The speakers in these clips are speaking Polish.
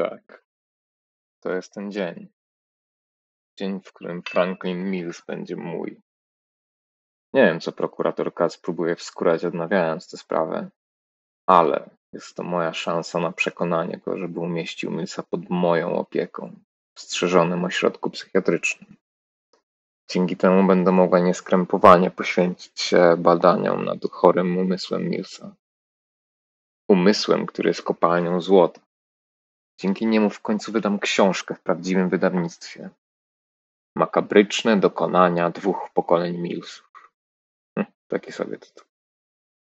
Tak. To jest ten dzień. Dzień, w którym Franklin Mills będzie mój. Nie wiem, co prokurator Katz próbuje wskórać, odnawiając tę sprawę, ale jest to moja szansa na przekonanie go, żeby umieścił Millsa pod moją opieką w strzeżonym ośrodku psychiatrycznym. Dzięki temu będę mogła nieskrępowanie poświęcić się badaniom nad chorym umysłem Millsa. Umysłem, który jest kopalnią złota. Dzięki niemu w końcu wydam książkę w prawdziwym wydawnictwie. Makabryczne dokonania dwóch pokoleń Millsów. Hm, taki sobie tytuł.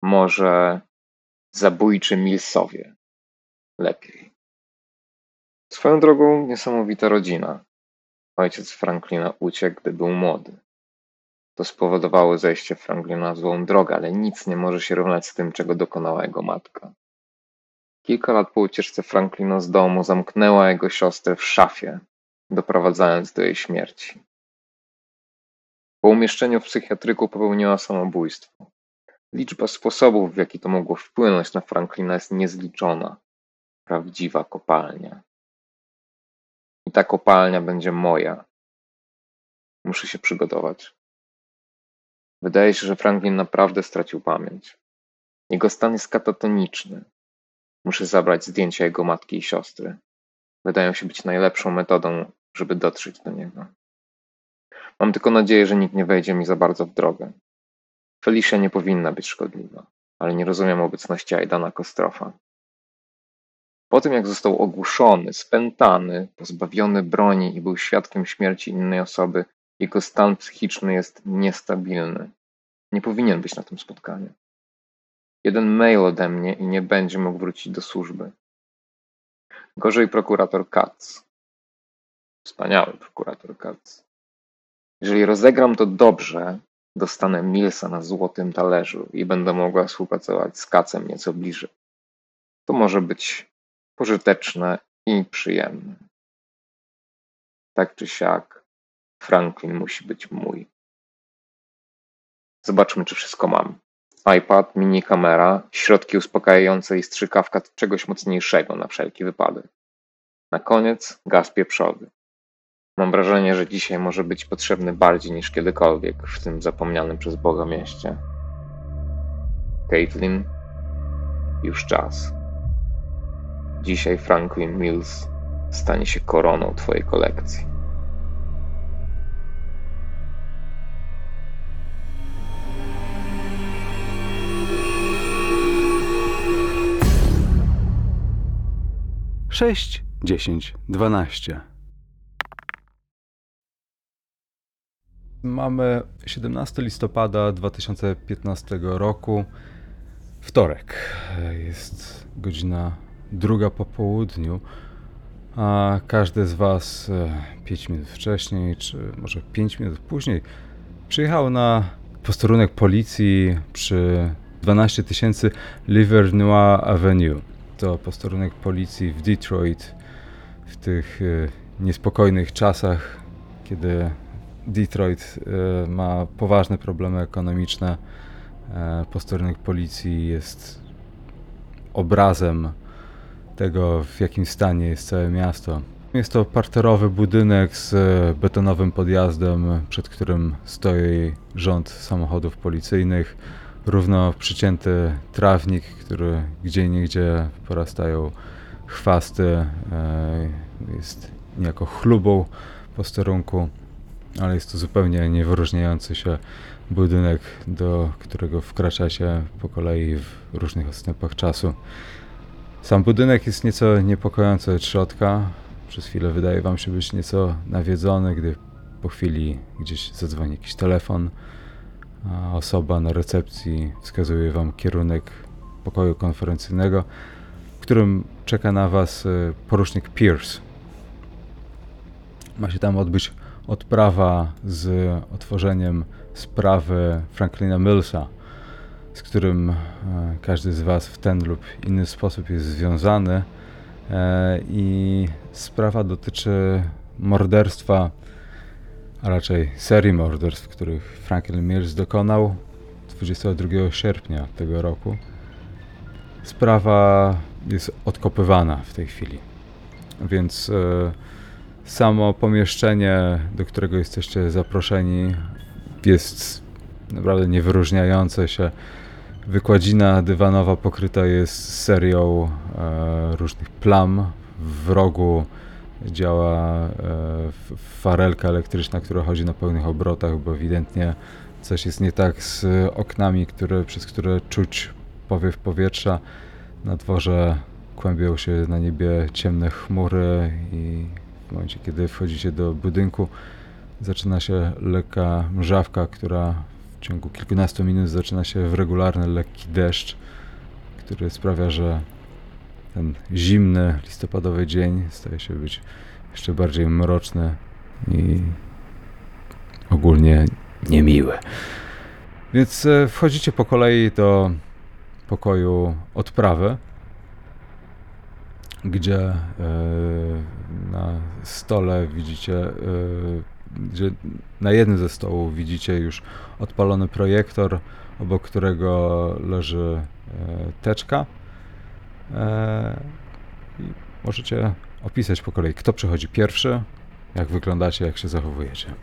Może zabójczy Millsowie. Lepiej. Swoją drogą niesamowita rodzina. Ojciec Franklina uciekł, gdy był młody. To spowodowało zejście Franklina w złą drogę, ale nic nie może się równać z tym, czego dokonała jego matka. Kilka lat po ucieczce Franklina z domu zamknęła jego siostrę w szafie, doprowadzając do jej śmierci. Po umieszczeniu w psychiatryku popełniła samobójstwo. Liczba sposobów, w jaki to mogło wpłynąć na Franklina jest niezliczona. Prawdziwa kopalnia. I ta kopalnia będzie moja. Muszę się przygotować. Wydaje się, że Franklin naprawdę stracił pamięć. Jego stan jest katatoniczny. Muszę zabrać zdjęcia jego matki i siostry. Wydają się być najlepszą metodą, żeby dotrzeć do niego. Mam tylko nadzieję, że nikt nie wejdzie mi za bardzo w drogę. Felicia nie powinna być szkodliwa, ale nie rozumiem obecności Aidana Kostrofa. Po tym, jak został ogłuszony, spętany, pozbawiony broni i był świadkiem śmierci innej osoby, jego stan psychiczny jest niestabilny. Nie powinien być na tym spotkaniu. Jeden mail ode mnie i nie będzie mógł wrócić do służby. Gorzej prokurator Katz. Wspaniały prokurator Katz. Jeżeli rozegram to dobrze, dostanę Millsa na złotym talerzu i będę mogła współpracować z Kacem nieco bliżej. To może być pożyteczne i przyjemne. Tak czy siak, Franklin musi być mój. Zobaczmy, czy wszystko mam iPad, mini kamera, środki uspokajające i strzykawka czegoś mocniejszego na wszelki wypadek. Na koniec gaz pieprzowy. Mam wrażenie, że dzisiaj może być potrzebny bardziej niż kiedykolwiek w tym zapomnianym przez Boga mieście. Caitlin, już czas. Dzisiaj Franklin Mills stanie się koroną Twojej kolekcji. Sześć, dziesięć, dwanaście. Mamy 17 listopada 2015 roku, wtorek. Jest godzina druga po południu, a każdy z Was 5 minut wcześniej, czy może 5 minut później, przyjechał na posterunek policji przy 12 tysięcy Livernois Avenue. To posterunek policji w Detroit w tych e, niespokojnych czasach, kiedy Detroit e, ma poważne problemy ekonomiczne. E, posterunek policji jest obrazem tego, w jakim stanie jest całe miasto. Jest to parterowy budynek z betonowym podjazdem, przed którym stoi rząd samochodów policyjnych. Równo przycięty trawnik, który gdzie niegdzie porastają chwasty, e, jest niejako chlubą posterunku ale jest to zupełnie niewyróżniający się budynek, do którego wkracza się po kolei w różnych odstępach czasu. Sam budynek jest nieco niepokojący od środka. Przez chwilę wydaje wam się być nieco nawiedzony, gdy po chwili gdzieś zadzwoni jakiś telefon, a osoba na recepcji wskazuje wam kierunek pokoju konferencyjnego, w którym czeka na was e, porucznik Pierce. Ma się tam odbyć odprawa z otworzeniem sprawy Franklina Millsa, z którym e, każdy z Was w ten lub inny sposób jest związany. E, I sprawa dotyczy morderstwa, a raczej serii morderstw, których Franklin Mills dokonał 22 sierpnia tego roku. Sprawa jest odkopywana w tej chwili. więc e, samo pomieszczenie, do którego jesteście zaproszeni, jest naprawdę niewyróżniające się. Wykładzina dywanowa pokryta jest serią e, różnych plam. W rogu działa e, farelka elektryczna, która chodzi na pełnych obrotach, bo ewidentnie coś jest nie tak z oknami, które, przez które czuć powiew powietrza. Na dworze kłębią się na niebie ciemne chmury i w momencie, kiedy wchodzicie do budynku, zaczyna się lekka mrzawka, która w ciągu kilkunastu minut zaczyna się w regularny, lekki deszcz, który sprawia, że ten zimny, listopadowy dzień staje się być jeszcze bardziej mroczny i ogólnie niemiły. Więc e, wchodzicie po kolei do pokoju odprawy, gdzie e, na stole widzicie, e, gdzie na jednym ze stołów widzicie już odpalony projektor, obok którego leży teczka. I możecie opisać po kolei, kto przychodzi pierwszy, jak wyglądacie, jak się zachowujecie.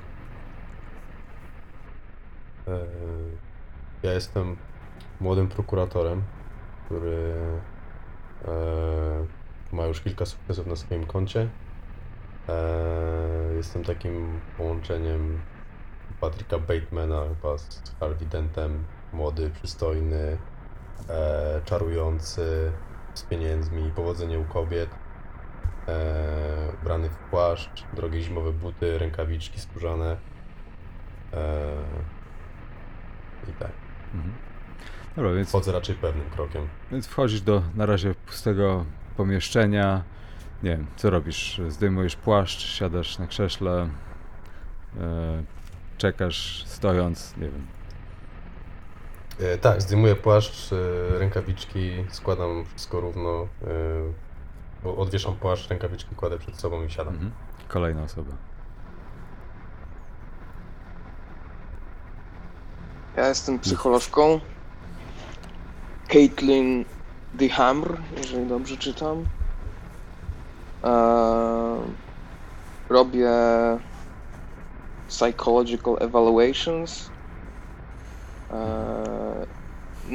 Ja jestem młodym prokuratorem, który e, ma już kilka sukcesów na swoim koncie. E, jestem takim połączeniem Patricka Batemana chyba z Harvey Dentem. Młody, przystojny, e, czarujący, z pieniędzmi, powodzenie u kobiet. Brany w płaszcz, drogie zimowe buty, rękawiczki skórzane. I tak. Mhm. Dobra, więc... Chodzę raczej pewnym krokiem. Więc wchodzisz do na razie pustego pomieszczenia. Nie wiem, co robisz? Zdejmujesz płaszcz, siadasz na krześle, e, czekasz stojąc, nie wiem. E, tak, zdejmuję płaszcz, e, rękawiczki, składam wszystko równo, e, odwieszam płaszcz, rękawiczki kładę przed sobą i siadam. Mhm. Kolejna osoba. Ja jestem psycholożką. Caitlin DeHamr, jeżeli dobrze czytam. Eee, robię psychological evaluations. Eee,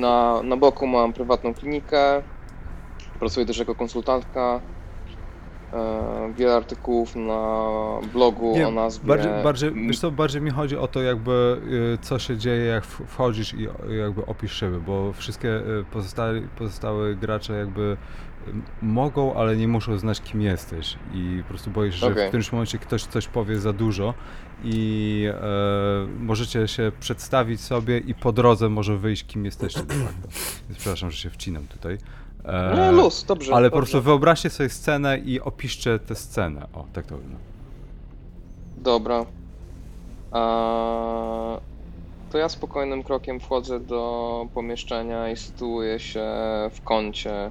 na, na boku mam prywatną klinikę. Pracuję też jako konsultantka. E, wiele artykułów na blogu Nie, o nazwie... Bardziej, bardziej, wiesz co, bardziej mi chodzi o to jakby y, co się dzieje jak wchodzisz i jakby opisz siebie, bo wszystkie y, pozostałe, pozostałe gracze jakby mogą, ale nie muszą znać kim jesteś i po prostu boisz się, że okay. w którymś momencie ktoś coś powie za dużo i e, możecie się przedstawić sobie i po drodze może wyjść kim jesteście de facto. Przepraszam, że się wcinam tutaj. E, no luz, dobrze. Ale dobrze. po prostu wyobraźcie sobie scenę i opiszcie tę scenę. O, tak to wygląda. Dobra. A, to ja spokojnym krokiem wchodzę do pomieszczenia i sytuuję się w kącie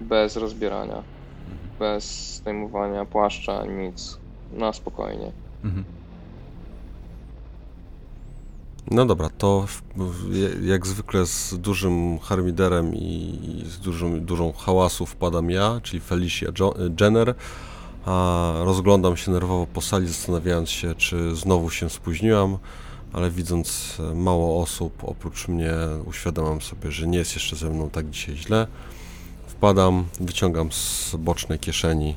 bez rozbierania. Mhm. Bez zdejmowania płaszcza, nic. Na spokojnie. Mhm. No dobra, to jak zwykle z dużym harmiderem i z dużym, dużą hałasą wpadam ja, czyli Felicia Jenner, a rozglądam się nerwowo po sali, zastanawiając się, czy znowu się spóźniłam, ale widząc mało osób oprócz mnie, uświadamiam sobie, że nie jest jeszcze ze mną tak dzisiaj źle. Wpadam, wyciągam z bocznej kieszeni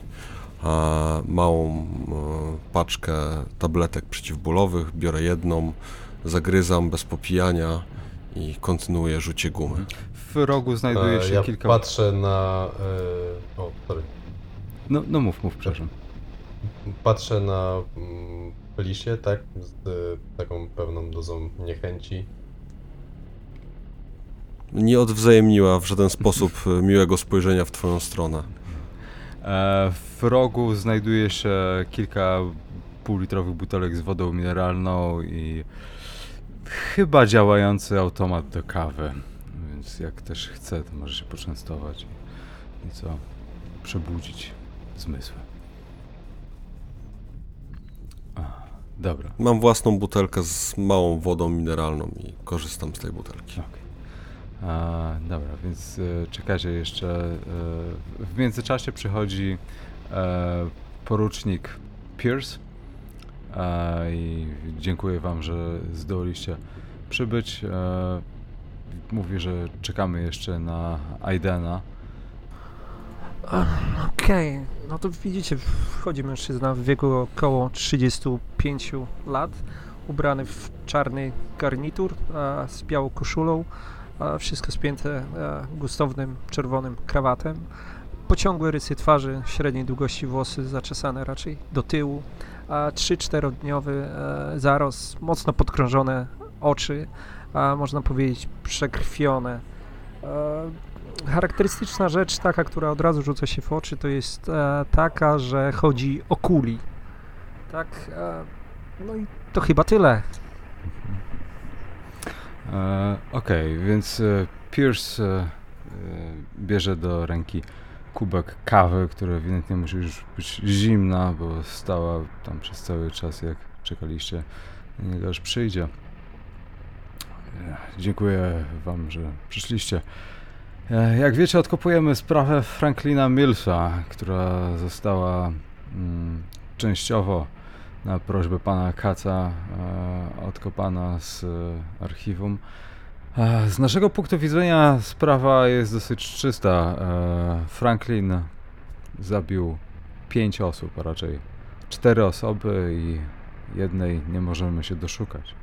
małą paczkę tabletek przeciwbólowych, biorę jedną, zagryzam bez popijania i kontynuuję rzucie gumy. W rogu znajduje e, się ja kilka... patrzę na... E, o, sorry. No, no mów, mów, przepraszam. Patrzę na mm, Felicię, tak, z taką pewną dozą niechęci. Nie odwzajemniła w żaden sposób miłego spojrzenia w twoją stronę. E, w rogu znajduje się kilka półlitrowych butelek z wodą mineralną i chyba działający automat do kawy. Więc jak też chce, to może się poczęstować i, i co? Przebudzić zmysły. Dobra. Mam własną butelkę z małą wodą mineralną i korzystam z tej butelki. Okay. A, dobra, więc y, czekacie jeszcze. Y, w międzyczasie przychodzi e, porucznik Pierce. E, I dziękuję Wam, że zdołaliście przybyć. E, mówi, że czekamy jeszcze na Aidena. Okej, no to widzicie, wchodzi mężczyzna w wieku około 35 lat, ubrany w czarny garnitur a, z białą koszulą, a wszystko spięte gustownym czerwonym krawatem. Pociągłe rysy twarzy, średniej długości włosy zaczesane raczej do tyłu, 3-4-dniowy e, zarost, mocno podkrążone oczy, a można powiedzieć przekrwione. E, charakterystyczna rzecz, taka, która od razu rzuca się w oczy, to jest e, taka, że chodzi o kuli. Tak, no i to chyba tyle. Okej, więc e, Pierce bierze do ręki kubek kawy, która ewidentnie musi już być zimna, bo stała tam przez cały czas, jak czekaliście niego, aż przyjdzie. E, Dziękuję Wam, że przyszliście. E, Jak wiecie, odkopujemy sprawę Franklina Millsa, która została mm, częściowo na prośbę pana Kaca e, odkopana z e, archiwum. Z naszego punktu widzenia sprawa jest dosyć czysta. Franklin zabił pięć osób, a raczej cztery osoby i jednej nie możemy się doszukać.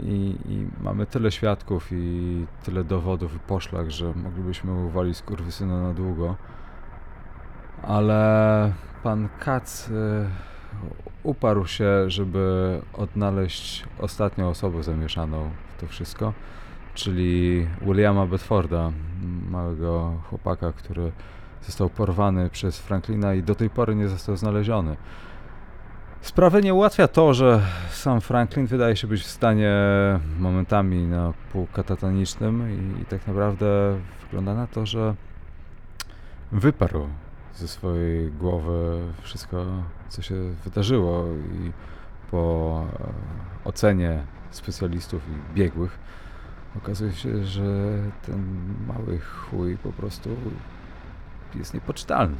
I, I mamy tyle świadków i tyle dowodów i poszlak, że moglibyśmy uwalić skurwysyna na długo. Ale pan Kac e, uparł się, żeby odnaleźć ostatnią osobę zamieszaną w to wszystko, czyli Williama Bedforda, małego chłopaka, który został porwany przez Franklina i do tej pory nie został znaleziony. Sprawę nie ułatwia to, że sam Franklin wydaje się być w stanie momentami na pół katatonicznym i, i tak naprawdę wygląda na to, że wyparł ze swojej głowy wszystko, co się wydarzyło i po e, ocenie specjalistów i biegłych okazuje się, że ten mały chuj po prostu jest niepoczytalny.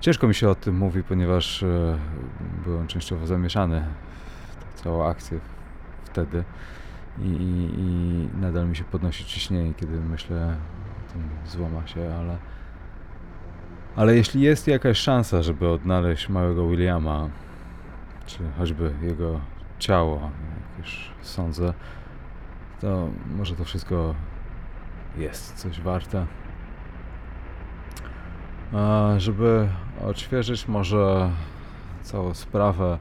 Ciężko mi się o tym mówi, ponieważ e, byłem częściowo zamieszany w całą akcję wtedy i, i, i nadal mi się podnosi ciśnienie, kiedy myślę złama się, ale ale jeśli jest jakaś szansa, żeby odnaleźć małego Williama, czy choćby jego ciało, jak już sądzę, to może to wszystko jest coś warte. A żeby odświeżyć może całą sprawę,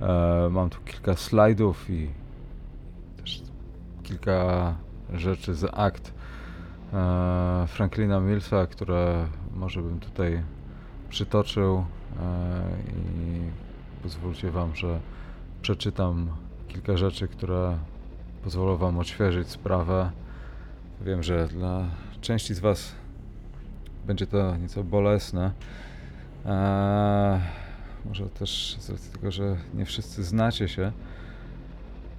e, mam tu kilka slajdów i też kilka rzeczy z akt Franklina Millsa, które może bym tutaj przytoczył e, i pozwólcie Wam, że przeczytam kilka rzeczy, które pozwolą Wam odświeżyć sprawę. Wiem, że dla części z Was będzie to nieco bolesne. Eee, może też z racji tego, że nie wszyscy znacie się,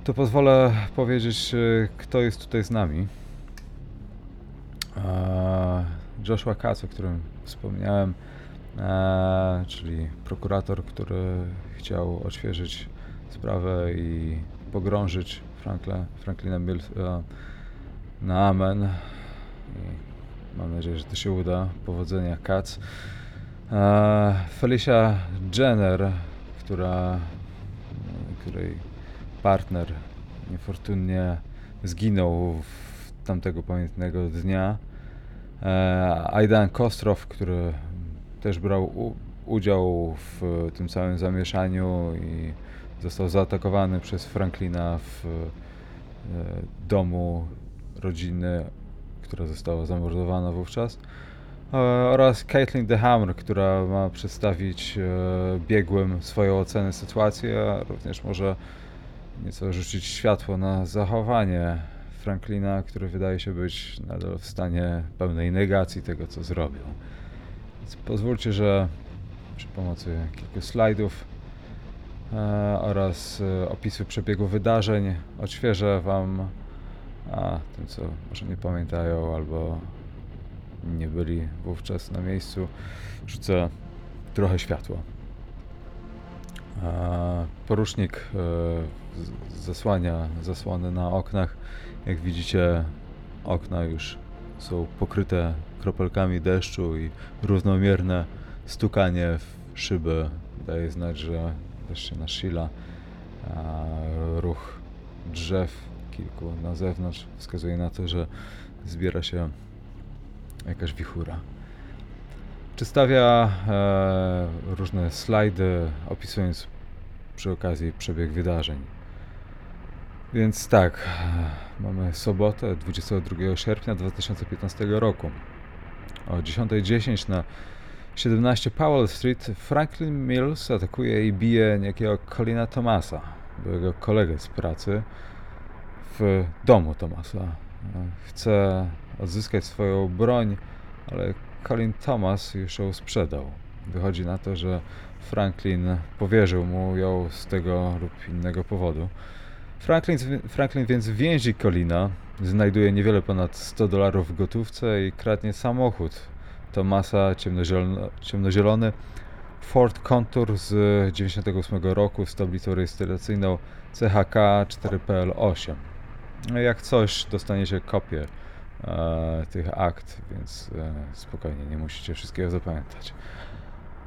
to pozwolę powiedzieć, e, kto jest tutaj z nami. Eee, Joshua Katz, o którym wspomniałem, eee, czyli prokurator, który chciał odświeżyć sprawę i pogrążyć Franklina Mills e, na amen. I mam nadzieję, że to się uda. Powodzenia Katz. Felicia Jenner, która, której partner niefortunnie zginął w tamtego pamiętnego dnia. E, Aidan Kostrow, który też brał udział w tym całym zamieszaniu i został zaatakowany przez Franklina w e, domu rodziny, która została zamordowana wówczas. E, oraz Caitlin DeHammer, która ma przedstawić biegłym swoją ocenę sytuacji, a również może nieco rzucić światło na zachowanie Franklina, który wydaje się być nadal w stanie pełnej negacji tego, co zrobił. Więc pozwólcie, że przy pomocy kilku slajdów e, oraz e, opisu przebiegu wydarzeń odświeżę Wam a, tym, co może nie pamiętają albo nie byli wówczas na miejscu, rzucę trochę światła. A Porusznik e, zasłania zasłony na oknach. Jak widzicie, okna już są pokryte kropelkami deszczu i równomierne stukanie w szyby daje znać, że deszcz się nasila. Ruch drzew kilku na zewnątrz wskazuje na to, że zbiera się jakaś wichura. Przedstawia e, różne slajdy, opisując przy okazji przebieg wydarzeń. Więc tak, mamy sobotę 22 sierpnia 2015 roku. O 10.10 na 17 Powell Street Franklin Mills atakuje i bije niejakiego Colina Thomasa, byłego kolegę z pracy, w domu Thomasa. Chce odzyskać swoją broń, ale Colin Thomas już ją sprzedał. Wychodzi na to, że Franklin powierzył mu ją z tego lub innego powodu. Franklin, Franklin więc więzi Colina, znajduje niewiele ponad 100 dolarów w gotówce i kradnie samochód Thomasa ciemnozielony, ciemnozielony Ford Contour z 98 roku z tablicą rejestracyjną CHK 4PL8. No jak coś, dostaniecie kopię e, tych akt, więc e, spokojnie, nie musicie wszystkiego zapamiętać.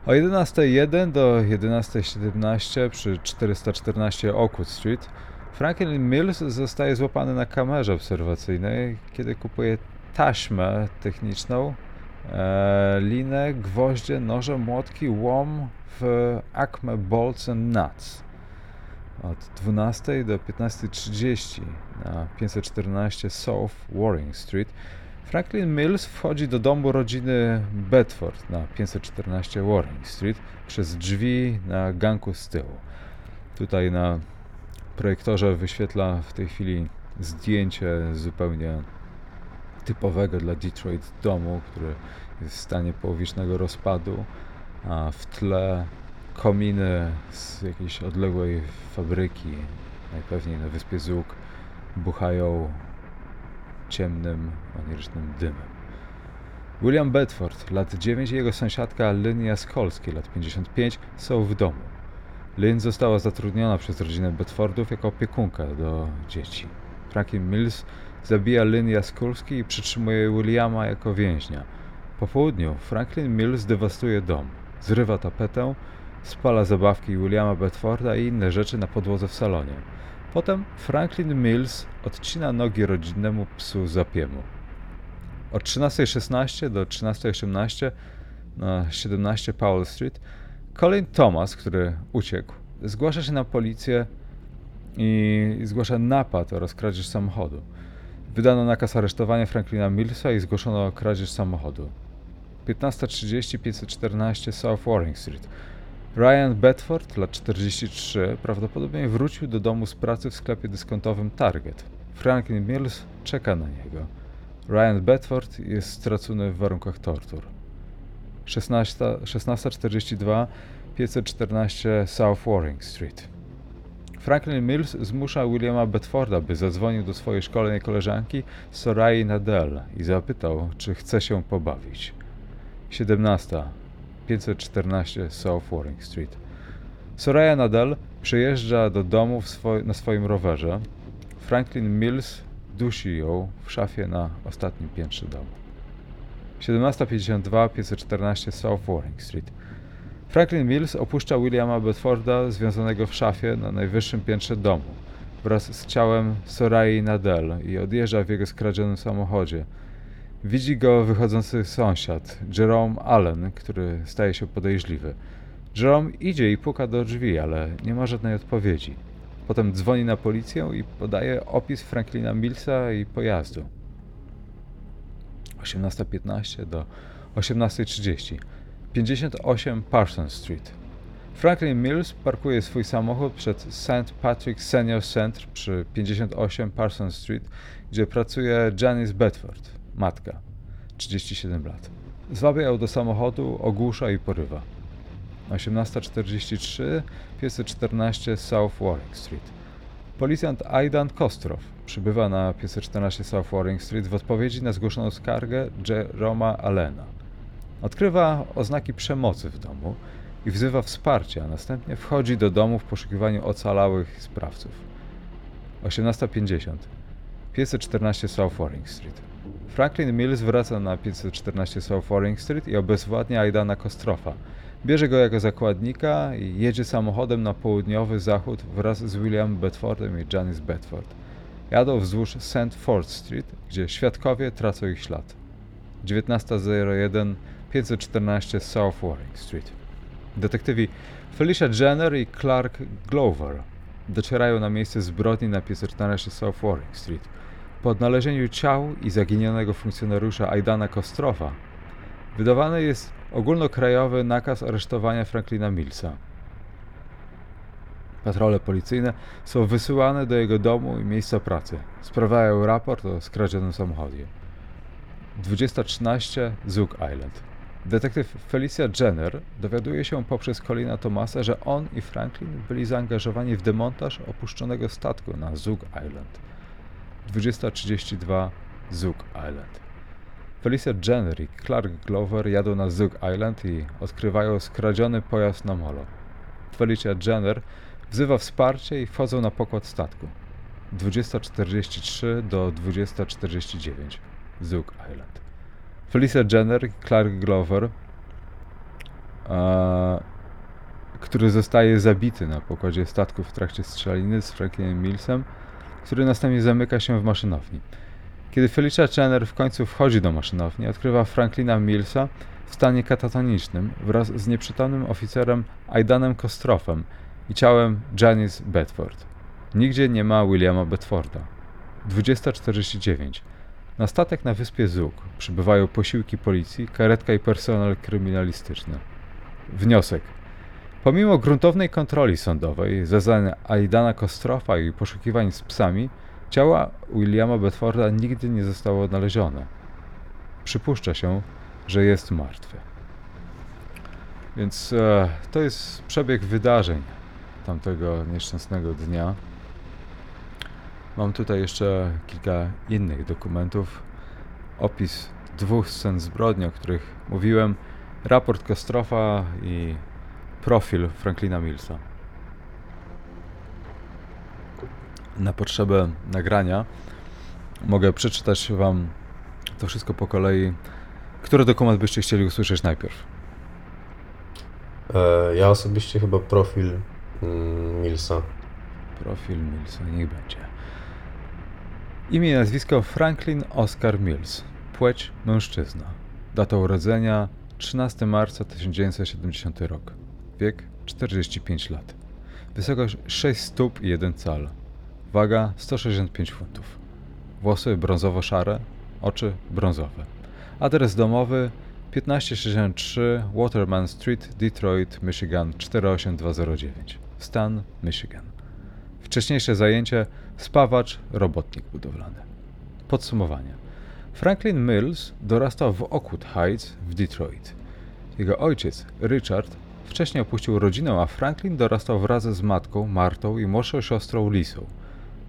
O 11.01 do 11.17 przy 414 Oakwood Street Franklin Mills zostaje złapany na kamerze obserwacyjnej, kiedy kupuje taśmę techniczną, e, linę, gwoździe, noże, młotki, łom w Acme Bolts and Nuts. Od 12 do 15.30 na 514 South Waring Street Franklin Mills wchodzi do domu rodziny Bedford na 514 Waring Street przez drzwi na ganku z tyłu. Tutaj na projektorze wyświetla w tej chwili zdjęcie zupełnie typowego dla Detroit domu, który jest w stanie połowicznego rozpadu, a w tle kominy z jakiejś odległej fabryki, najpewniej na wyspie Zug, buchają ciemnym, onirycznym dymem. William Bedford, lat 9 i jego sąsiadka Lynn Jaskolski, lat 55, są w domu. Lynn została zatrudniona przez rodzinę Bedfordów jako opiekunka do dzieci. Franklin Mills zabija Lynn Jaskulski i przytrzymuje Williama jako więźnia. Po południu Franklin Mills dewastuje dom, zrywa tapetę, spala zabawki Williama Bedforda i inne rzeczy na podłodze w salonie. Potem Franklin Mills odcina nogi rodzinnemu psu Zapiemu. Od 13.16 do 13.18 na 17 Powell Street Colin Thomas, który uciekł, zgłasza się na policję i zgłasza napad oraz kradzież samochodu. Wydano nakaz aresztowania Franklina Millsa i zgłoszono kradzież samochodu. 15.30 514 South Waring Street. Ryan Bedford, lat 43, prawdopodobnie wrócił do domu z pracy w sklepie dyskontowym Target. Franklin Mills czeka na niego. Ryan Bedford jest stracony w warunkach tortur. 16 16.42 514 South Waring Street. Franklin Mills zmusza Williama Bedforda, by zadzwonił do swojej szkolnej koleżanki Sorai Nadell i zapytał, czy chce się pobawić. 17. 514 South Waring Street. Soraya Nadal przyjeżdża do domu swo- na swoim rowerze. Franklin Mills dusi ją w szafie na ostatnim piętrze domu. 17.52 514 South Waring Street. Franklin Mills opuszcza Williama Bedforda związanego w szafie na najwyższym piętrze domu wraz z ciałem Sorai Nadel i odjeżdża w jego skradzionym samochodzie. Widzi go wychodzący sąsiad, Jerome Allen, który staje się podejrzliwy. Jerome idzie i puka do drzwi, ale nie ma żadnej odpowiedzi. Potem dzwoni na policję i podaje opis Franklina Millsa i pojazdu. 18.15 do 18.30 58 Parsons Street. Franklin Mills parkuje swój samochód przed St. Patrick Senior Center przy 58 Parsons Street, gdzie pracuje Janice Bedford, matka, 37 lat. Zwabia ją do samochodu, ogłusza i porywa. 18.43 514 South Warwick Street. Policjant Aidan Kostrow przybywa na 514 South Waring Street w odpowiedzi na zgłoszoną skargę Jeroma Allena. Odkrywa oznaki przemocy w domu i wzywa wsparcia, a następnie wchodzi do domu w poszukiwaniu ocalałych sprawców. 18.50 514 South Waring Street. Franklin Mills wraca na 514 South Waring Street i obezwładnia Aidana Kostrofa. Bierze go jako zakładnika i jedzie samochodem na południowy zachód wraz z William Bedfordem i Janice Bedford. Jadą wzdłuż St. Ford Street, gdzie świadkowie tracą ich ślad. 19.01 514 South Waring Street. Detektywi Felicia Jenner i Clark Glover docierają na miejsce zbrodni na 514 South Waring Street. Po odnalezieniu ciał i zaginionego funkcjonariusza Aidana Kostrofa wydawany jest ogólnokrajowy nakaz aresztowania Franklina Millsa. Patrole policyjne są wysyłane do jego domu i miejsca pracy. Sprawiają raport o skradzionym samochodzie. 2013 Zug Island. Detektyw Felicia Jenner dowiaduje się poprzez Colina Thomasa, że on i Franklin byli zaangażowani w demontaż opuszczonego statku na Zug Island. 20.32 Zug Island. Felicia Jenner i Clark Glover jadą na Zug Island i odkrywają skradziony pojazd na molo. Felicia Jenner wzywa wsparcie i wchodzą na pokład statku. 20.43 do 20.49 Zug Island. Felicia Jenner i Clark Glover, e, który zostaje zabity na pokładzie statku w trakcie strzeliny z Franklinem Millsem, który następnie zamyka się w maszynowni. Kiedy Felicia Jenner w końcu wchodzi do maszynowni, odkrywa Franklina Millsa w stanie katatonicznym wraz z nieprzytomnym oficerem Aidanem Kostrofem i ciałem Janice Bedford. Nigdzie nie ma Williama Bedforda. 20.49. Na statek na wyspie Zug przybywają posiłki policji, karetka i personel kryminalistyczny. Wniosek. Pomimo gruntownej kontroli sądowej, zeznań Aidana Kostrofa i poszukiwań z psami, ciała Williama Bedforda nigdy nie zostało odnalezione. Przypuszcza się, że jest martwy. Więc e, to jest przebieg wydarzeń tamtego nieszczęsnego dnia. Mam tutaj jeszcze kilka innych dokumentów. Opis dwóch scen zbrodni, o których mówiłem, raport Kostrofa i profil Franklina Millsa. Na potrzebę nagrania mogę przeczytać Wam to wszystko po kolei. Który dokument byście chcieli usłyszeć najpierw? E, ja osobiście chyba profil mm, Millsa. Profil Millsa, niech będzie. Imię i nazwisko Franklin Oscar Mills. Płeć mężczyzna. Data urodzenia 13 marca 1970 rok. Wiek 45 lat. Wysokość 6 stóp i 1 cal. Waga 165 funtów. Włosy brązowo-szare, oczy brązowe. Adres domowy 1563 Waterman Street, Detroit, Michigan 48209. Stan Michigan. Wcześniejsze zajęcie spawacz, robotnik budowlany. Podsumowanie. Franklin Mills dorastał w Oakwood Heights w Detroit. Jego ojciec, Richard, wcześniej opuścił rodzinę, a Franklin dorastał wraz z matką, Martą i młodszą siostrą Lisą.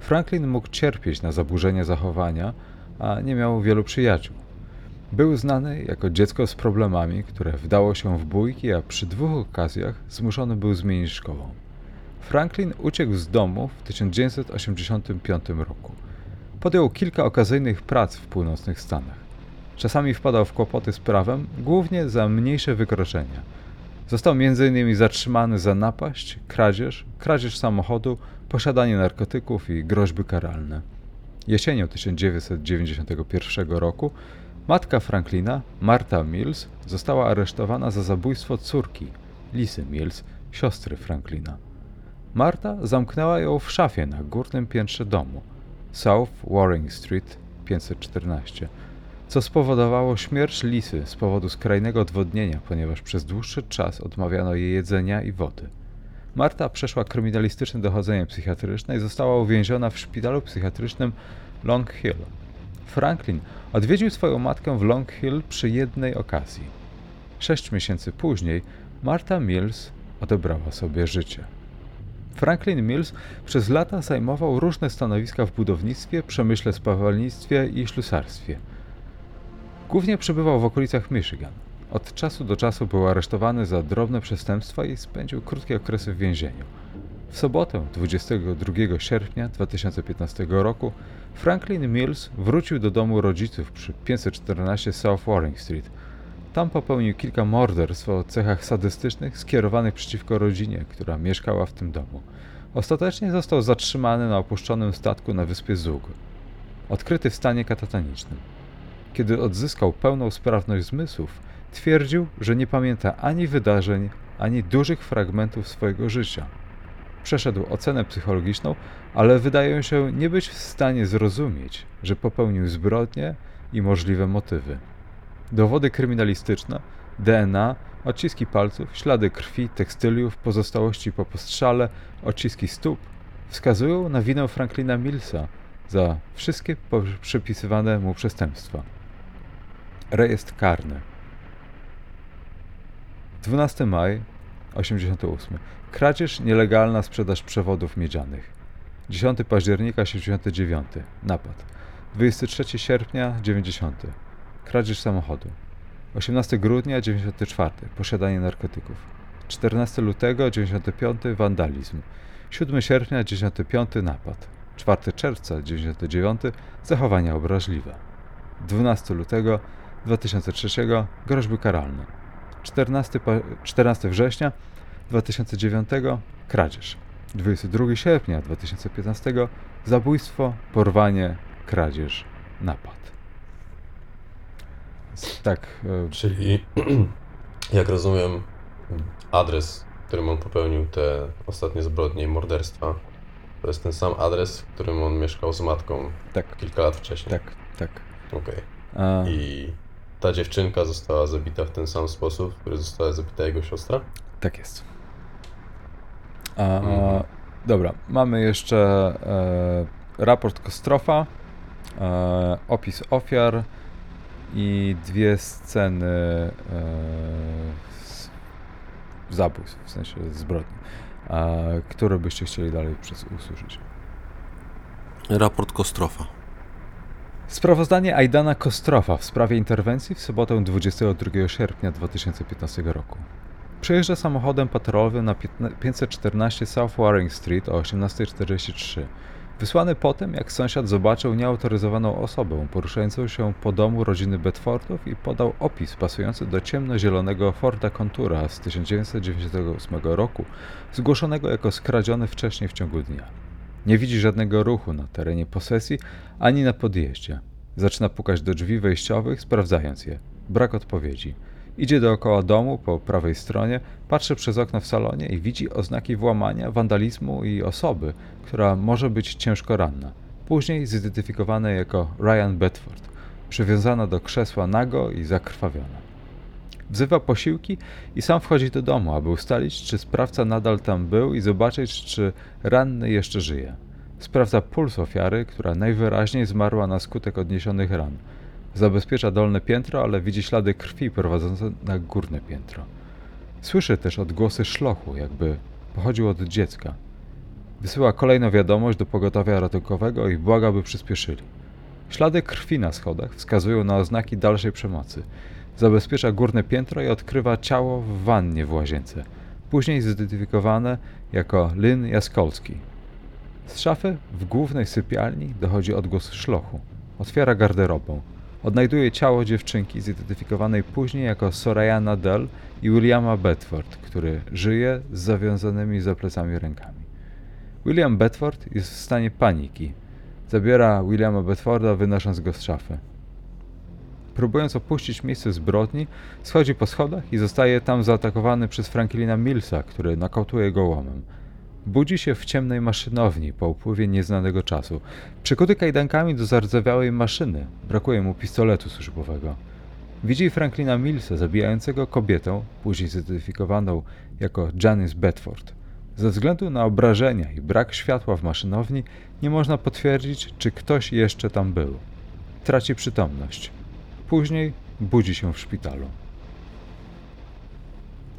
Franklin mógł cierpieć na zaburzenia zachowania, a nie miał wielu przyjaciół. Był znany jako dziecko z problemami, które wdało się w bójki, a przy dwóch okazjach zmuszony był zmienić szkołę. Franklin uciekł z domu w 1985 roku. Podjął kilka okazyjnych prac w północnych Stanach. Czasami wpadał w kłopoty z prawem, głównie za mniejsze wykroczenia. Został m.in. zatrzymany za napaść, kradzież, kradzież samochodu, posiadanie narkotyków i groźby karalne. Jesienią 1991 roku matka Franklina, Marta Mills, została aresztowana za zabójstwo córki, Lisy Mills, siostry Franklina. Marta zamknęła ją w szafie na górnym piętrze domu, South Waring Street 514, co spowodowało śmierć Lisy z powodu skrajnego odwodnienia, ponieważ przez dłuższy czas odmawiano jej jedzenia i wody. Marta przeszła kryminalistyczne dochodzenie psychiatryczne i została uwięziona w szpitalu psychiatrycznym Long Hill. Franklin odwiedził swoją matkę w Long Hill przy jednej okazji. Sześć miesięcy później Marta Mills odebrała sobie życie. Franklin Mills przez lata zajmował różne stanowiska w budownictwie, przemyśle spawalnictwie i ślusarstwie. Głównie przebywał w okolicach Michigan. Od czasu do czasu był aresztowany za drobne przestępstwa i spędził krótkie okresy w więzieniu. W sobotę 22 sierpnia 2015 roku Franklin Mills wrócił do domu rodziców przy 514 South Waring Street. Tam popełnił kilka morderstw o cechach sadystycznych skierowanych przeciwko rodzinie, która mieszkała w tym domu. Ostatecznie został zatrzymany na opuszczonym statku na wyspie Zug. Odkryty w stanie katatonicznym. Kiedy odzyskał pełną sprawność zmysłów, twierdził, że nie pamięta ani wydarzeń, ani dużych fragmentów swojego życia. Przeszedł ocenę psychologiczną, ale wydaje się nie być w stanie zrozumieć, że popełnił zbrodnie i możliwe motywy. Dowody kryminalistyczne, DNA, odciski palców, ślady krwi, tekstyliów, pozostałości po postrzale, odciski stóp wskazują na winę Franklina Millsa za wszystkie przypisywane mu przestępstwa. Rejestr karny. 12 maj 88. Kradzież, nielegalna sprzedaż przewodów miedzianych. 10 października 79. Napad. 23 sierpnia 90. Kradzież samochodu. 18 grudnia 94. Posiadanie narkotyków. 14 lutego 95. Wandalizm. 7 sierpnia 95. Napad. 4 czerwca 99. Zachowania obraźliwe. 12 lutego 2003. Groźby karalne. 14, 14 września 2009 kradzież. 22 sierpnia 2015 zabójstwo, porwanie, kradzież, napad. Tak. E, Czyli, jak rozumiem, adres, którym on popełnił te ostatnie zbrodnie i morderstwa, to jest ten sam adres, w którym on mieszkał z matką tak. kilka lat wcześniej. Tak, tak. Okej. Okay. I ta dziewczynka została zabita w ten sam sposób, w który została zabita jego siostra? Tak jest. A, mhm. Dobra, mamy jeszcze e, raport Kostrofa, e, opis ofiar i dwie sceny e, zabójstw, w sensie zbrodni, e, które byście chcieli dalej przez, usłyszeć. Raport Kostrofa. Sprawozdanie Aidana Kostrofa w sprawie interwencji w sobotę 22 sierpnia 2015 roku. Przejeżdża samochodem patrolowym na 514 South Waring Street o 18.43. Wysłany po tym, jak sąsiad zobaczył nieautoryzowaną osobę poruszającą się po domu rodziny Bedfordów i podał opis pasujący do ciemnozielonego Forda Contura z 1998 roku, zgłoszonego jako skradziony wcześniej w ciągu dnia. Nie widzi żadnego ruchu na terenie posesji ani na podjeździe. Zaczyna pukać do drzwi wejściowych, sprawdzając je. Brak odpowiedzi. Idzie dookoła domu po prawej stronie, patrzy przez okno w salonie i widzi oznaki włamania, wandalizmu i osoby, która może być ciężko ranna. Później zidentyfikowana jako Ryan Bedford, przywiązana do krzesła nago i zakrwawiona. Wzywa posiłki i sam wchodzi do domu, aby ustalić, czy sprawca nadal tam był i zobaczyć, czy ranny jeszcze żyje. Sprawdza puls ofiary, która najwyraźniej zmarła na skutek odniesionych ran. Zabezpiecza dolne piętro, ale widzi ślady krwi prowadzące na górne piętro. Słyszy też odgłosy szlochu, jakby pochodził od dziecka. Wysyła kolejną wiadomość do pogotowia ratunkowego i błaga, by przyspieszyli. Ślady krwi na schodach wskazują na oznaki dalszej przemocy. Zabezpiecza górne piętro i odkrywa ciało w wannie w łazience, później zidentyfikowane jako Lynn Jaskolski. Z szafy w głównej sypialni dochodzi odgłos szlochu. Otwiera garderobę. Odnajduje ciało dziewczynki zidentyfikowanej później jako Soraya Nadal i Williama Bedford, który żyje z zawiązanymi za plecami rękami. William Bedford jest w stanie paniki. Zabiera Williama Bedforda, wynosząc go z szafy. Próbując opuścić miejsce zbrodni, schodzi po schodach i zostaje tam zaatakowany przez Franklina Millsa, który nokautuje go łomem. Budzi się w ciemnej maszynowni po upływie nieznanego czasu. Przykuty kajdankami do zardzewiałej maszyny, brakuje mu pistoletu służbowego. Widzi Franklina Millsa zabijającego kobietę, później zidentyfikowaną jako Janice Bedford. Ze względu na obrażenia i brak światła w maszynowni nie można potwierdzić, czy ktoś jeszcze tam był. Traci przytomność. Później budzi się w szpitalu.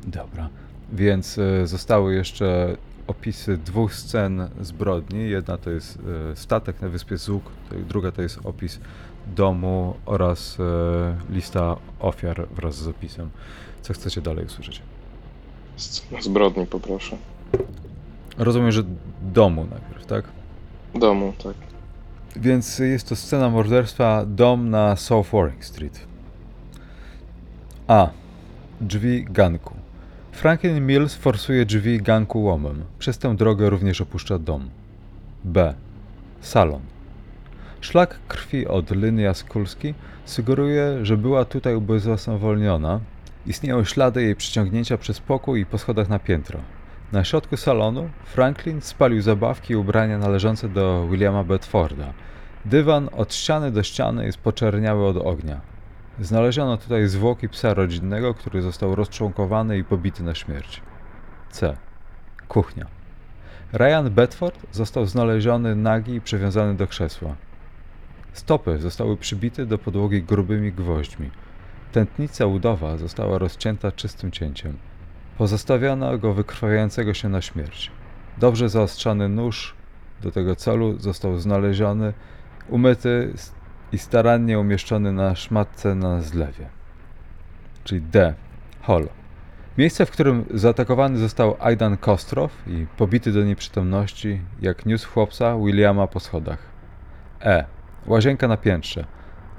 Dobra, więc e, zostały jeszcze opisy dwóch scen zbrodni. Jedna to jest e, statek na wyspie Zug, druga to jest opis domu oraz e, lista ofiar wraz z opisem. Co chcecie dalej usłyszeć? Scena zbrodni poproszę. Rozumiem, że domu najpierw, tak? Domu, tak. Więc jest to scena morderstwa dom na South Warring Street. A. Drzwi ganku. Franklin Mills forsuje drzwi ganku łomem. Przez tę drogę również opuszcza dom. B. Salon. Szlak krwi od Lyny Jaskulski sugeruje, że była tutaj ubezwłasnowolniona. Istnieją ślady jej przyciągnięcia przez pokój i po schodach na piętro. Na środku salonu Franklin spalił zabawki i ubrania należące do Williama Bedforda. Dywan od ściany do ściany jest poczerniały od ognia. Znaleziono tutaj zwłoki psa rodzinnego, który został rozczłonkowany i pobity na śmierć. C. Kuchnia. Ryan Bedford został znaleziony nagi i przywiązany do krzesła. Stopy zostały przybite do podłogi grubymi gwoźdźmi. Tętnica udowa została rozcięta czystym cięciem. Pozostawiono go wykrwawiającego się na śmierć. Dobrze zaostrzony nóż do tego celu został znaleziony, umyty i starannie umieszczony na szmatce na zlewie. Czyli D. Hall. Miejsce, w którym zaatakowany został Aidan Kostrow i pobity do nieprzytomności, jak niósł chłopca Williama po schodach. E. Łazienka na piętrze.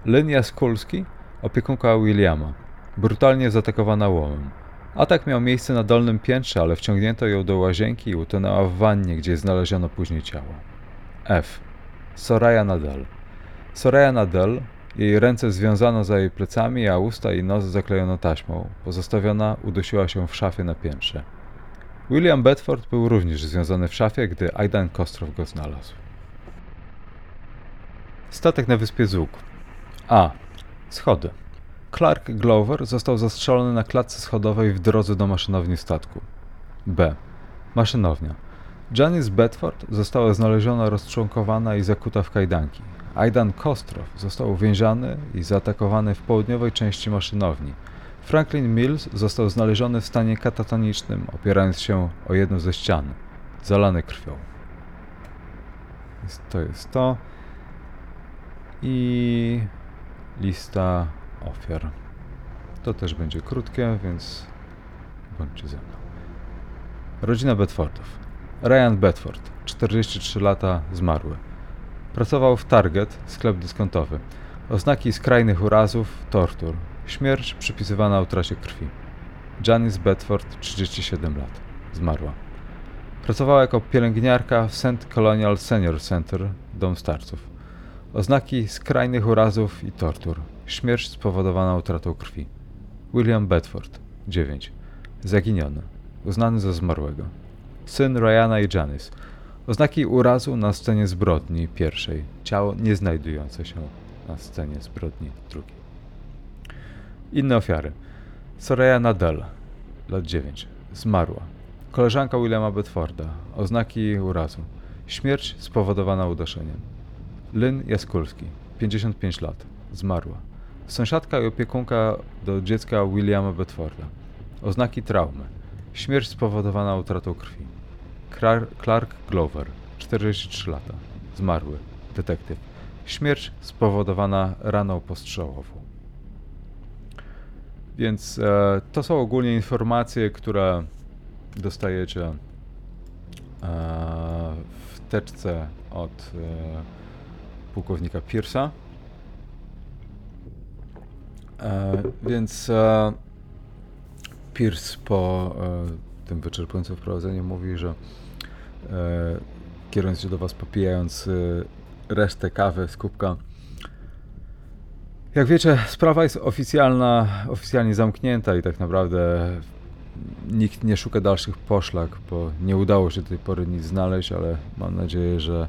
Lynn Jaskulski, opiekunka Williama, brutalnie zaatakowana łomem. Atak miał miejsce na dolnym piętrze, ale wciągnięto ją do łazienki i utonęła w wannie, gdzie znaleziono później ciało. F. Soraya Nadal. Soraya Nadal, jej ręce związano za jej plecami, a usta i nos zaklejono taśmą. Pozostawiona udusiła się w szafie na piętrze. William Bedford był również związany w szafie, gdy Aidan Kostrow go znalazł. Statek na wyspie Zug. A. Schody. Clark Glover został zastrzelony na klatce schodowej w drodze do maszynowni statku. B. Maszynownia. Janice Bedford została znaleziona rozczłonkowana i zakuta w kajdanki. Aidan Kostrow został uwięziony i zaatakowany w południowej części maszynowni. Franklin Mills został znaleziony w stanie katatonicznym, opierając się o jedną ze ścian, zalany krwią. To jest to. I lista ofiar. To też będzie krótkie, więc bądźcie ze mną. Rodzina Bedfordów. Ryan Bedford, 43 lata, zmarły. Pracował w Target, sklep dyskontowy. Oznaki skrajnych urazów, tortur. Śmierć przypisywana utracie krwi. Janice Bedford, 37 lat, zmarła. Pracowała jako pielęgniarka w St. Colonial Senior Center, dom starców. Oznaki skrajnych urazów i tortur. Śmierć spowodowana utratą krwi. William Bedford, 9. Zaginiony. Uznany za zmarłego. Syn Ryana i Janice. Oznaki urazu na scenie zbrodni pierwszej. Ciało nie znajdujące się na scenie zbrodni drugiej. Inne ofiary. Soraya Nadal, lat 9. Zmarła. Koleżanka Williama Bedforda. Oznaki urazu. Śmierć spowodowana uduszeniem. Lynn Jaskulski, 55 lat. Zmarła. Sąsiadka i opiekunka do dziecka Williama Bedforda. Oznaki traumy. Śmierć spowodowana utratą krwi. Clark Glover, 43 lata. Zmarły. Detektyw. Śmierć spowodowana raną postrzałową. Więc e, to są ogólnie informacje, które dostajecie e, w teczce od e, pułkownika Pierce'a. E, więc e, Pierce po e, tym wyczerpującym wprowadzeniu mówi, że kierując się do Was, popijając resztę kawy z kubka, jak wiecie, sprawa jest oficjalna, oficjalnie zamknięta i tak naprawdę nikt nie szuka dalszych poszlak, bo nie udało się do tej pory nic znaleźć, ale mam nadzieję, że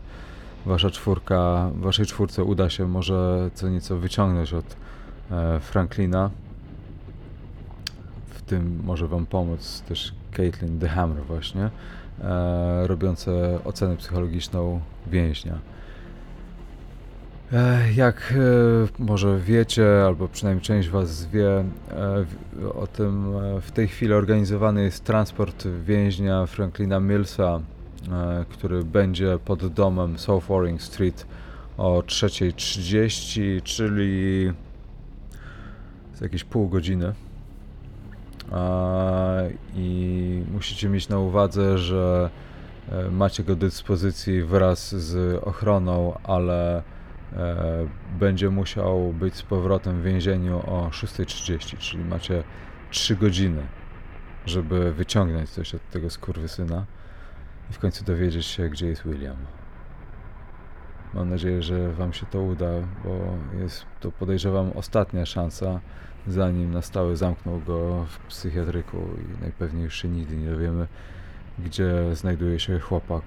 wasza czwórka, waszej czwórce uda się może co nieco wyciągnąć od Franklina. W tym może wam pomóc też Caitlin The Hammer właśnie, e, robiące ocenę psychologiczną więźnia. E, Jak e, może wiecie, albo przynajmniej część Was wie, e, o tym e, w tej chwili organizowany jest transport więźnia Franklina Millsa, e, który będzie pod domem South Waring Street o 3.30, czyli za jakieś pół godziny. I musicie mieć na uwadze, że e, macie go do dyspozycji wraz z ochroną, ale e, będzie musiał być z powrotem w więzieniu o 6.30, czyli macie 3 godziny, żeby wyciągnąć coś od tego skurwysyna i w końcu dowiedzieć się, gdzie jest William. Mam nadzieję, że Wam się to uda, bo jest to podejrzewam ostatnia szansa, zanim na stałe zamknął go w psychiatryku i najpewniej się nigdy nie dowiemy, gdzie znajduje się chłopak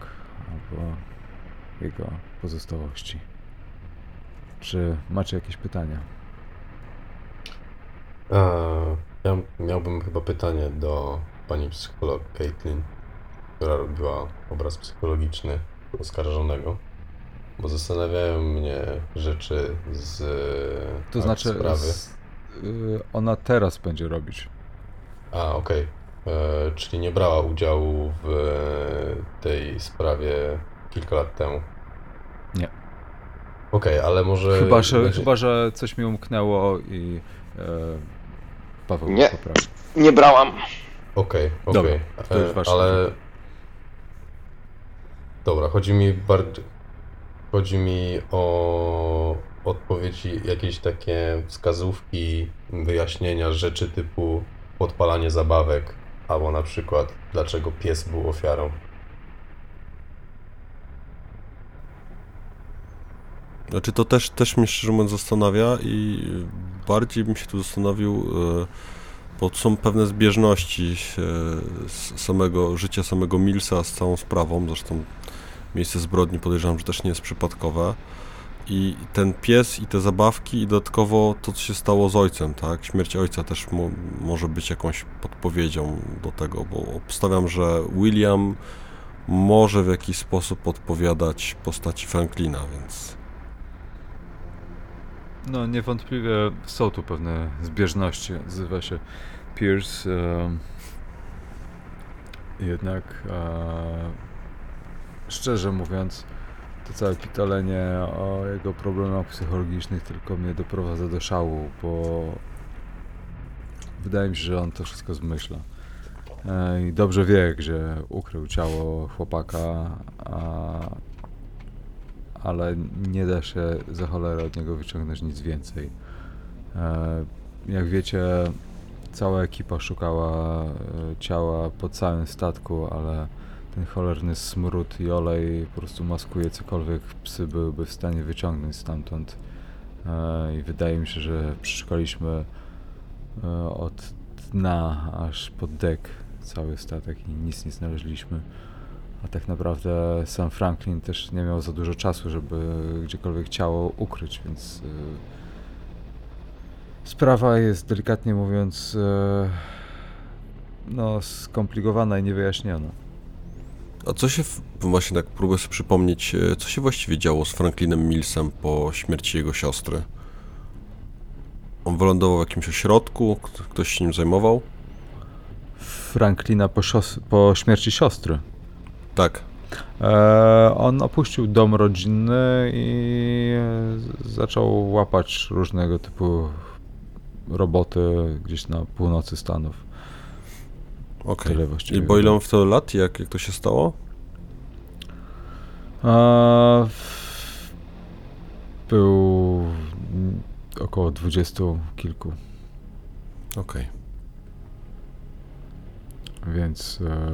albo jego pozostałości. Czy macie jakieś pytania? Eee, ja miałbym chyba pytanie do pani psycholog Caitlin, która robiła obraz psychologiczny oskarżonego, bo zastanawiają mnie rzeczy z To akt znaczy, sprawy. z, y, ona teraz będzie robić. A, okej. Eee, Czyli nie brała udziału w e, tej sprawie kilka lat temu. Nie. Okej, ale może. Chyba że, będzie- chyba, że coś mi umknęło i e, Paweł Nie. poprawi. Nie brałam. Okej, Dobra, okej. to już E, wasz Ale. Dobra, chodzi mi bardziej. Chodzi mi o odpowiedzi, jakieś takie wskazówki, wyjaśnienia rzeczy typu podpalanie zabawek, albo na przykład dlaczego pies był ofiarą. Znaczy to też, też mnie szczerze mówiąc zastanawia i bardziej bym się tu zastanowił, e, bo są pewne zbieżności e, z samego życia samego Millsa z całą sprawą, zresztą miejsce zbrodni podejrzewam, że też nie jest przypadkowe. I ten pies i te zabawki i dodatkowo to, co się stało z ojcem, tak? Śmierć ojca też mo- może być jakąś podpowiedzią do tego, bo obstawiam, że William może w jakiś sposób odpowiadać postaci Franklina, więc... No niewątpliwie są tu pewne zbieżności. Nazywa się Pierce. em, jednak e, szczerze mówiąc, to całe pitolenie o jego problemach psychologicznych tylko mnie doprowadza do szału, bo wydaje mi się, że on to wszystko zmyśla. E, I dobrze wie, gdzie ukrył ciało chłopaka, a, ale nie da się za cholerę od niego wyciągnąć nic więcej. E, Jak wiecie, cała ekipa szukała e, ciała po całym statku, ale ten cholerny smród i olej po prostu maskuje cokolwiek psy byłyby w stanie wyciągnąć stamtąd. E, I wydaje mi się, że przeszukaliśmy e, od dna aż pod dek cały statek i nic nie znaleźliśmy. A tak naprawdę sam Franklin też nie miał za dużo czasu, żeby gdziekolwiek ciało ukryć, więc e, sprawa jest delikatnie mówiąc no skomplikowana i niewyjaśniona. A co się, właśnie tak próbuję sobie przypomnieć, e, co się właściwie działo z Franklinem Millsem po śmierci jego siostry? On wylądował w jakimś ośrodku, ktoś się nim zajmował? Franklina po, po śmierci siostry. Tak. E, on opuścił dom rodzinny i zaczął łapać różnego typu roboty gdzieś na północy Stanów. Okej. I bo ile on wtedy lat? Jak, jak to się stało? A, w- był około dwudziestu kilku, Okej. więc e,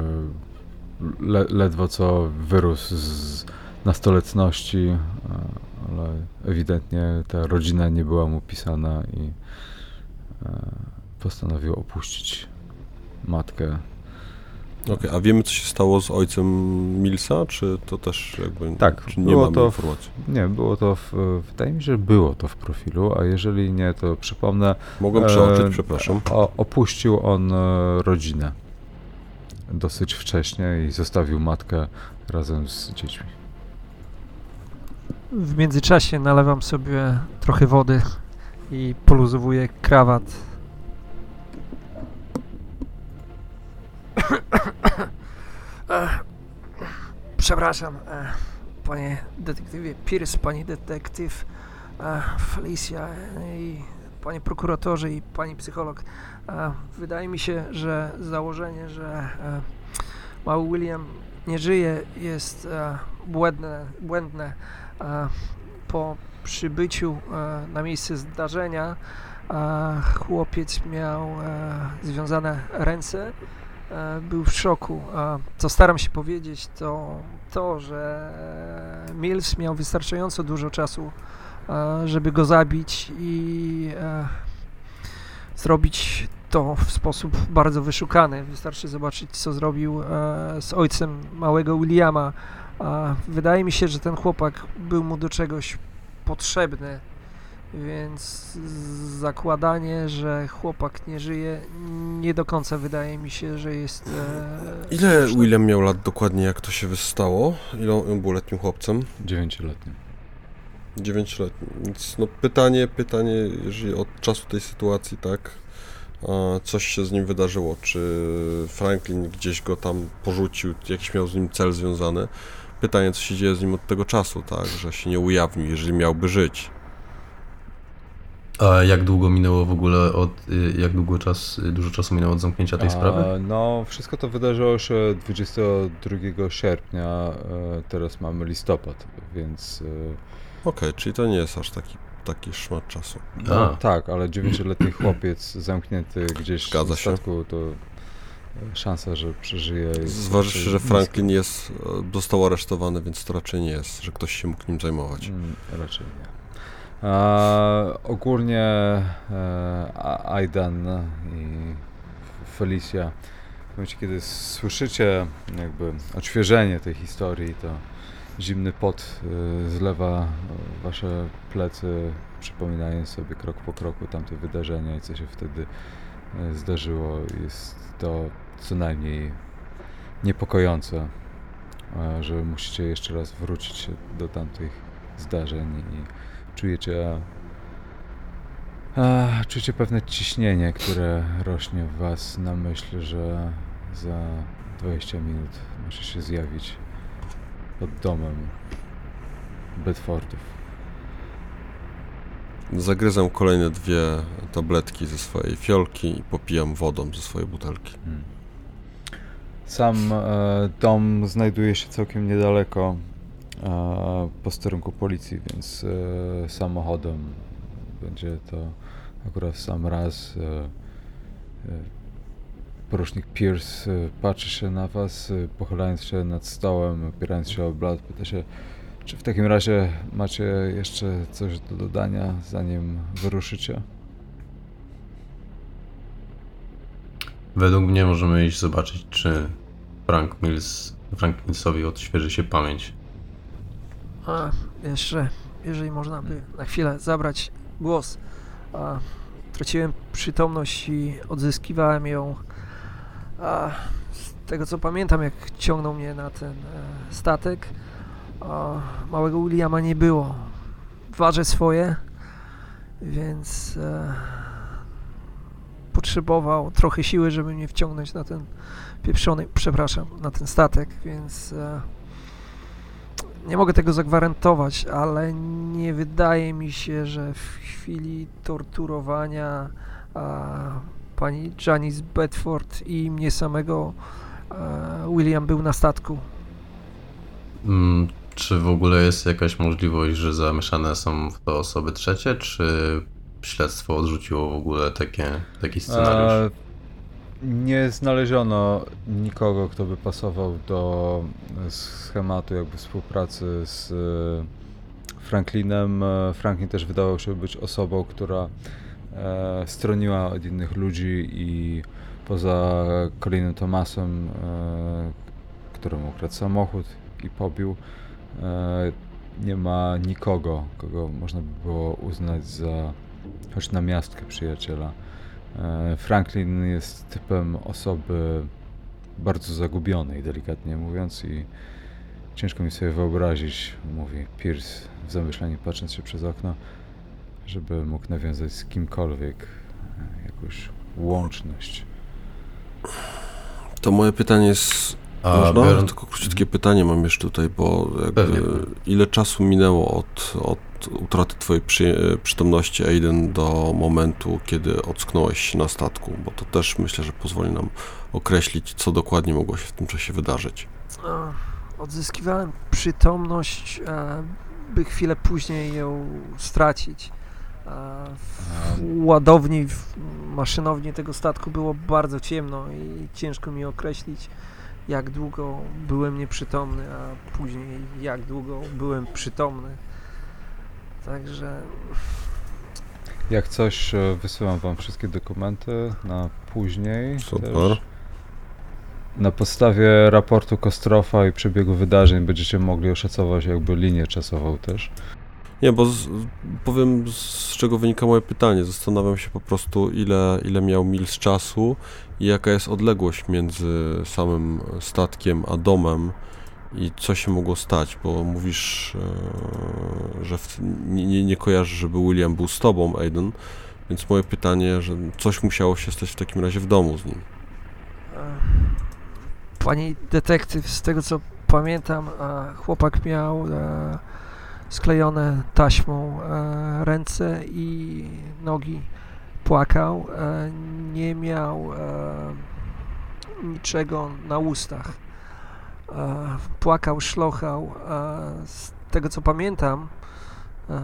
le, ledwo co wyrósł z nastoletności, e, ale ewidentnie ta rodzina nie była mu pisana i e, postanowił opuścić matkę. Okej, a wiemy co się stało z ojcem Millsa, czy to też jakby... Tak, czy nie było mamy to w- informacji? Nie, było to w, wydaje mi się, że było to w profilu, a jeżeli nie, to przypomnę, Mogłem E, przeoczyć, przepraszam. O, opuścił on e, rodzinę dosyć wcześnie i zostawił matkę razem z dziećmi. W międzyczasie nalewam sobie trochę wody i poluzowuję krawat. Przepraszam, e, panie detektywie Pierce, pani detektyw e, Felicia e, i panie prokuratorze i pani psycholog. Wydaje mi się, że założenie, że mały William nie żyje jest błędne. błędne. Po przybyciu na miejsce zdarzenia chłopiec miał związane ręce, był w szoku. A co staram się powiedzieć, to to, że Mills miał wystarczająco dużo czasu, e, żeby go zabić i e, zrobić to w sposób bardzo wyszukany. Wystarczy zobaczyć, co zrobił e, z ojcem małego Williama. Wydaje mi się, że ten chłopak był mu do czegoś potrzebny, więc zakładanie, że chłopak nie żyje, nie do końca wydaje mi się, że jest. E, Ile słuszne. William miał lat dokładnie, jak to się wystało? Ile on był letnim chłopcem? Dziewięcioletni. 9 lat. Więc no pytanie, pytanie, jeżeli od czasu tej sytuacji, tak, a coś się z nim wydarzyło, czy Franklin gdzieś go tam porzucił, jakiś miał z nim cel związany. Pytanie, co się dzieje z nim od tego czasu, tak, że się nie ujawnił, jeżeli miałby żyć. A jak długo minęło w ogóle od, y, jak długo czas, y, dużo czasu minęło od zamknięcia tej sprawy? A, no, wszystko to wydarzyło się 22 sierpnia, e, teraz mamy listopad, więc... e, Okej, czyli to nie jest aż taki, taki szmat czasu. No, A. tak, ale dziewięcioletni chłopiec zamknięty gdzieś Zgadza w się. statku, to e, szansa, że przeżyje... Zważywszy, że. Franklin jest, został aresztowany, więc to raczej nie jest, że ktoś się mógł nim zajmować. Mm, raczej nie. E, ogólnie e, Aidan i Felicia, w momencie kiedy słyszycie jakby odświeżenie tej historii, to zimny pot e, zlewa wasze plecy, przypominając sobie krok po kroku tamte wydarzenia i co się wtedy e, zdarzyło. Jest to co najmniej niepokojące, e, że musicie jeszcze raz wrócić do tamtych zdarzeń i czujecie a, czujecie pewne ciśnienie, które rośnie w was na myśl, że za 20 minut może się zjawić pod domem Bedfordów. Zagryzam kolejne dwie tabletki ze swojej fiolki i popijam wodą ze swojej butelki. Hmm. Sam e, dom znajduje się całkiem niedaleko posterunku policji, więc e, samochodem będzie to akurat sam raz. E, e, porucznik Pierce patrzy się na was, pochylając się nad stołem, opierając się o blat, pyta się, czy w takim razie macie jeszcze coś do dodania, zanim wyruszycie? Według mnie możemy iść zobaczyć, czy Frank Mills, Frank Millsowi odświeży się pamięć. A, jeszcze, jeżeli można by na chwilę zabrać głos. A, traciłem przytomność i odzyskiwałem ją. A, z tego co pamiętam, jak ciągnął mnie na ten e, statek, a, małego Williama nie było. Ważę swoje, więc e, potrzebował trochę siły, żeby mnie wciągnąć na ten pieprzony, przepraszam, na ten statek, więc e, nie mogę tego zagwarantować, ale nie wydaje mi się, że w chwili torturowania a, pani Janice Bedford i mnie samego e, William był na statku. Mm, czy w ogóle jest jakaś możliwość, że zamieszane są w to osoby trzecie, czy śledztwo odrzuciło w ogóle takie, taki scenariusz? E, nie znaleziono nikogo, kto by pasował do schematu jakby współpracy z e, Franklinem. E, Franklin też wydawał się być osobą, która e, stroniła od innych ludzi i poza Colinem Thomasem, e, któremu ukradł samochód i pobił, e, nie ma nikogo, kogo można by było uznać za choć na miastkę przyjaciela. E, Franklin jest typem osoby bardzo zagubionej, delikatnie mówiąc, i ciężko mi sobie wyobrazić, mówi Pierce w zamyśleniu patrząc się przez okno, żeby mógł nawiązać z kimkolwiek jakąś łączność. To moje pytanie jest. A Można? biorąc- Tylko króciutkie pytanie mam jeszcze tutaj, bo ile czasu minęło od, od utraty twojej przy, przytomności Aiden do momentu, kiedy ocknąłeś się na statku? Bo to też myślę, że pozwoli nam określić, co dokładnie mogło się w tym czasie wydarzyć. Odzyskiwałem przytomność, a, by chwilę później ją stracić. A W ładowni, w maszynowni tego statku było bardzo ciemno i ciężko mi określić, jak długo byłem nieprzytomny, a później jak długo byłem przytomny. Także Jak coś, e, wysyłam wam wszystkie dokumenty na później. Super. Też. Na podstawie raportu Kostrofa i przebiegu wydarzeń będziecie mogli oszacować jakby linię czasową też. Nie, bo z, powiem, z czego wynika moje pytanie. Zastanawiam się po prostu, ile, ile miał mil z czasu i jaka jest odległość między samym statkiem a domem i co się mogło stać, bo mówisz, e, że w, nie, nie, kojarzysz, żeby William był z tobą, Aiden, więc moje pytanie, że coś musiało się stać w takim razie w domu z nim. E, Pani detektyw, z tego co pamiętam, e, chłopak miał sklejone taśmą ręce i nogi. Płakał, nie miał niczego na ustach. E, Płakał, szlochał. e, Z tego co pamiętam, e,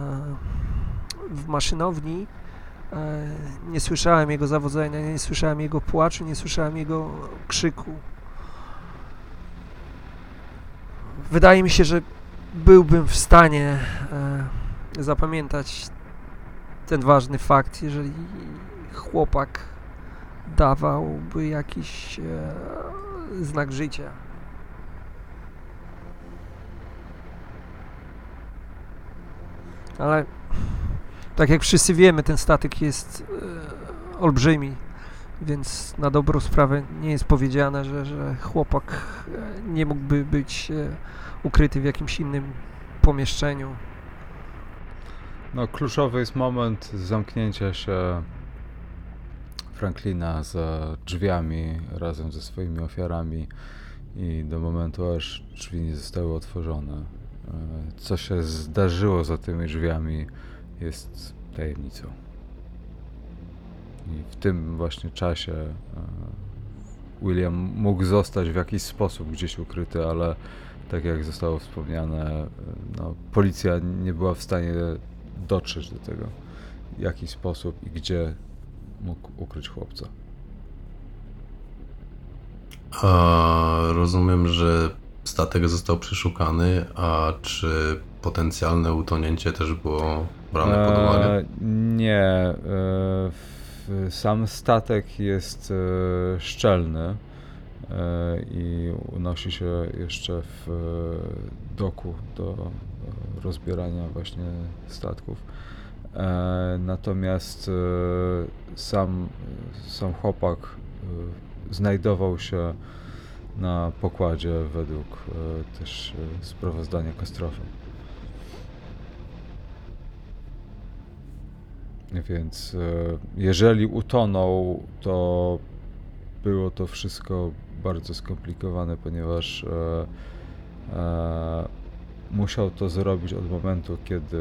w maszynowni Nie słyszałem jego zawodzenia, nie słyszałem jego płaczu, nie słyszałem jego krzyku. Wydaje mi się, że byłbym w stanie zapamiętać ten ważny fakt, jeżeli chłopak dawałby jakiś znak życia. Ale tak jak wszyscy wiemy, ten statek jest e, olbrzymi, więc na dobrą sprawę nie jest powiedziane, że, że chłopak e, nie mógłby być e, ukryty w jakimś innym pomieszczeniu. No, kluczowy jest moment zamknięcia się Franklina za drzwiami razem ze swoimi ofiarami i do momentu, aż drzwi nie zostały otworzone. E, Co się zdarzyło za tymi drzwiami jest tajemnicą. I w tym właśnie czasie e, William mógł zostać w jakiś sposób gdzieś ukryty, ale tak jak zostało wspomniane, e, no, policja nie była w stanie dotrzeć do tego, w jaki sposób i gdzie mógł ukryć chłopca. A rozumiem, że statek został przeszukany, a czy potencjalne utonięcie też było brane pod uwagę? E, nie. E, sam statek jest e, szczelny i unosi się jeszcze w doku do rozbierania właśnie statków. Natomiast sam, sam chłopak znajdował się na pokładzie według e, też e, sprawozdania Kostrofa. Więc e, jeżeli utonął, to było to wszystko bardzo skomplikowane, ponieważ musiał to zrobić od momentu, kiedy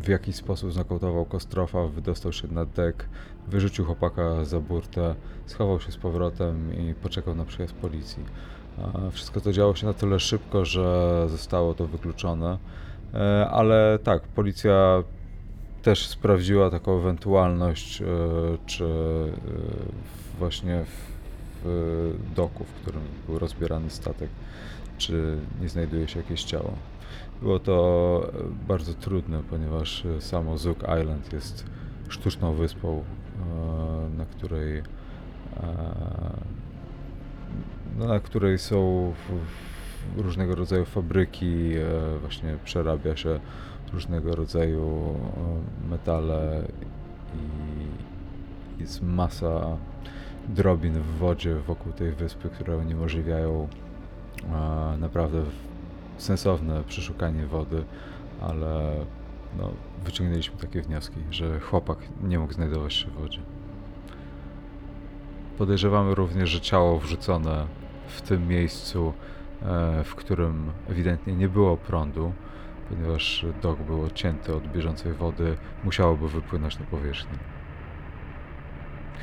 w jakiś sposób znokautował Kostrofa, wydostał się na dek, wyrzucił chłopaka za burtę, schował się z powrotem i poczekał na przyjazd policji. Wszystko to działo się na tyle szybko, że zostało to wykluczone. E, Ale tak, policja też sprawdziła taką ewentualność, e, czy e, właśnie w doku, w którym był rozbierany statek, czy nie znajduje się jakieś ciało. Było to e, bardzo trudne, ponieważ e, samo Zook Island jest sztuczną wyspą, e, na której no, na której są różnego rodzaju fabryki, właśnie przerabia się różnego rodzaju metale i jest masa drobin w wodzie wokół tej wyspy, które uniemożliwiają naprawdę sensowne przeszukanie wody, ale no, wyciągnęliśmy takie wnioski, że chłopak nie mógł znajdować się w wodzie. Podejrzewamy również, że ciało wrzucone w tym miejscu, e, w którym ewidentnie nie było prądu, ponieważ dok był odcięty od bieżącej wody, musiałoby wypłynąć na powierzchnię.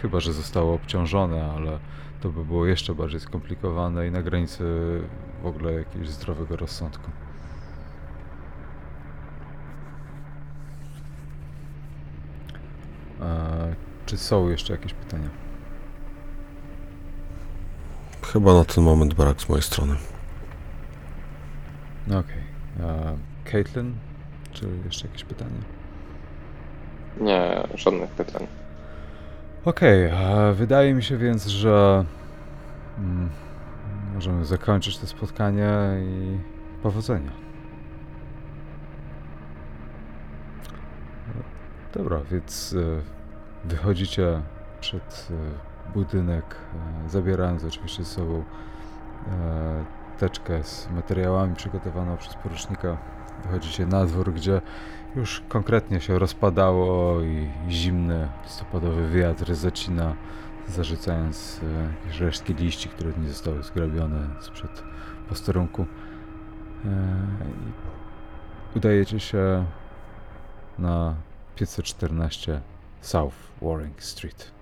Chyba, że zostało obciążone, ale to by było jeszcze bardziej skomplikowane i na granicy w ogóle jakiegoś zdrowego rozsądku. E, czy są jeszcze jakieś pytania? Chyba na ten moment brak z mojej strony. No Okej. Okay. Caitlin? Czy jeszcze jakieś pytania? Nie, żadnych pytań. Okej, okay, wydaje mi się więc, że mm, możemy zakończyć to spotkanie i powodzenia. Dobra, więc e, wychodzicie przed e, budynek, e, zabierając oczywiście ze sobą teczkę z materiałami przygotowaną przez porucznika. Wychodzicie na dwór, gdzie już konkretnie się rozpadało i zimny listopadowy wiatr zacina, zarzucając resztki liści, które nie zostały zgrabione sprzed posterunku. Udajecie się na 514 South Warring Street.